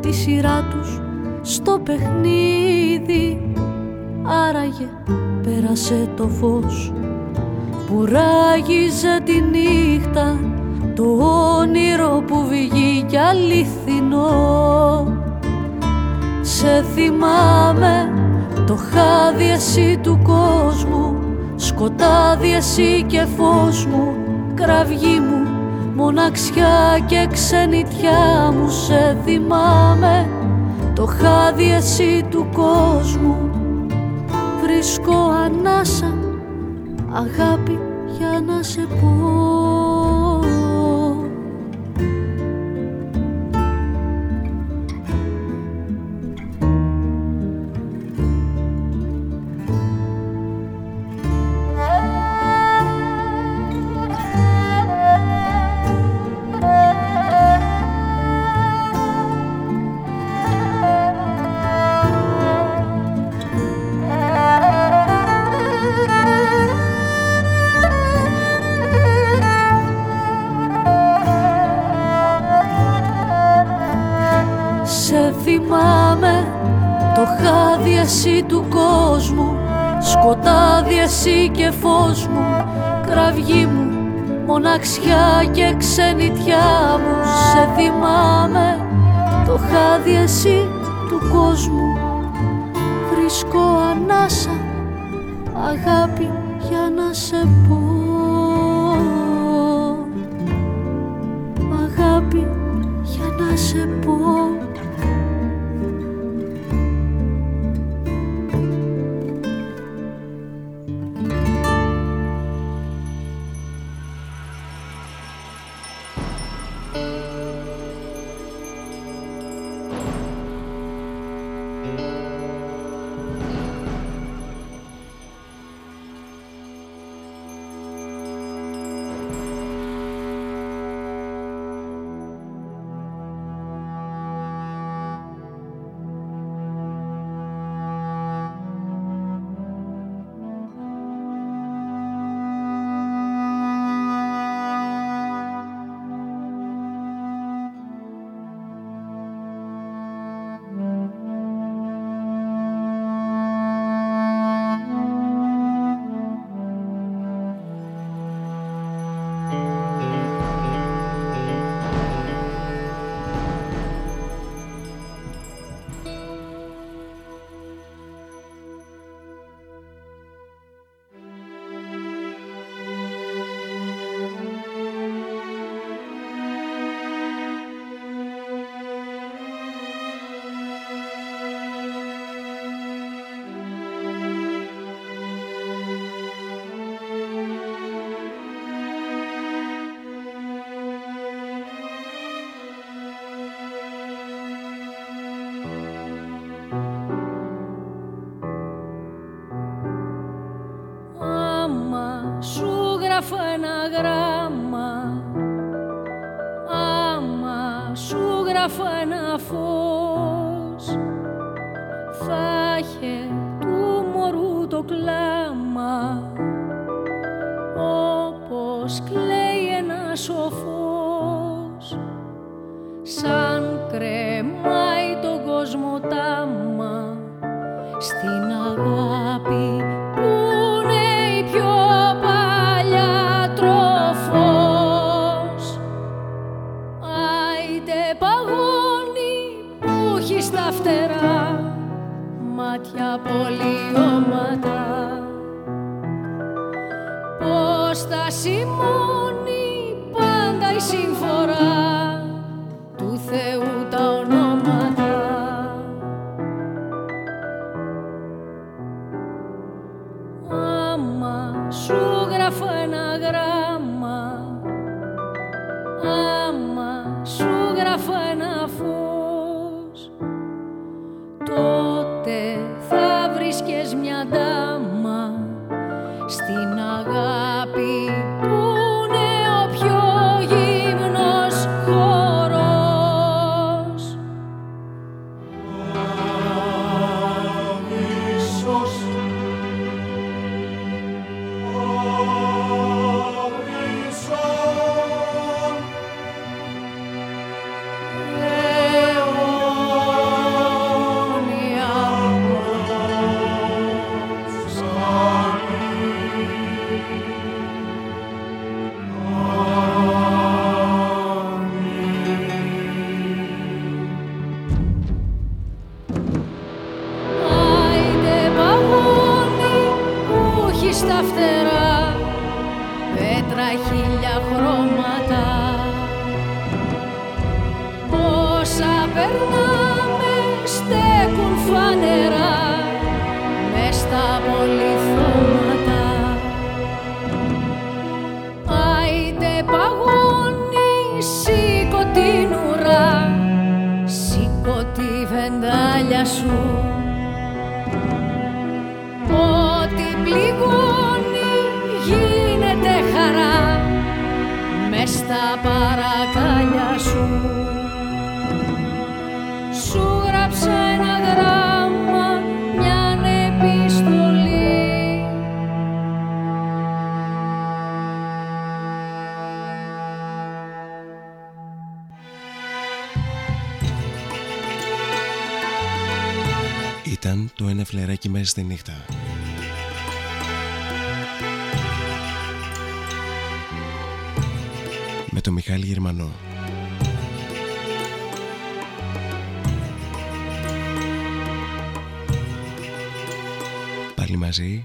τη σειρά τους στο παιχνίδι. Άραγε πέρασε το φως που ράγιζε τη νύχτα. Το όνειρο που βγήκε αληθινό. Σε θυμάμαι το χάδι εσύ του κόσμου σκοτάδι εσύ και φως μου. Κραυγή μου μοναξιά και ξενιτιά μου σε θυμάμαι. Το χάδι εσύ του κόσμου. Βρίσκω ανάσα αγάπη για να σε πω εσύ του κόσμου Σκοτάδι εσύ και φως μου Κραυγή μου, μοναξιά και ξενιτιά μου. Σε θυμάμαι το χάδι εσύ του κόσμου Βρίσκω ανάσα, αγάπη για να σε πω. Αγάπη για να σε πω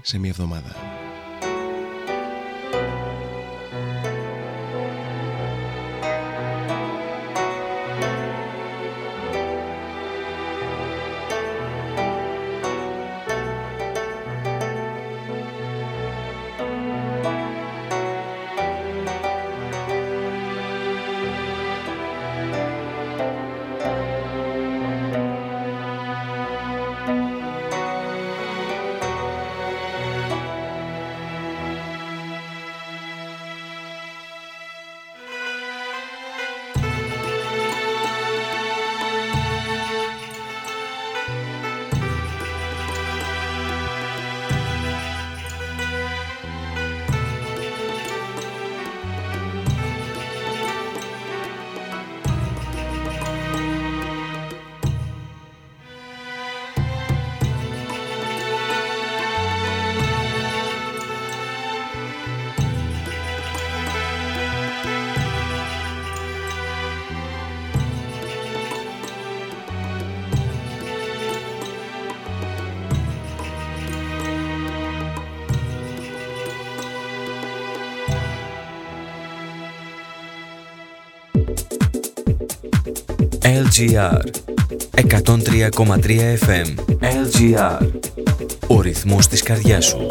se miedo. LGR 103,3 FM LGR Ο ρυθμός της καρδιάς σου.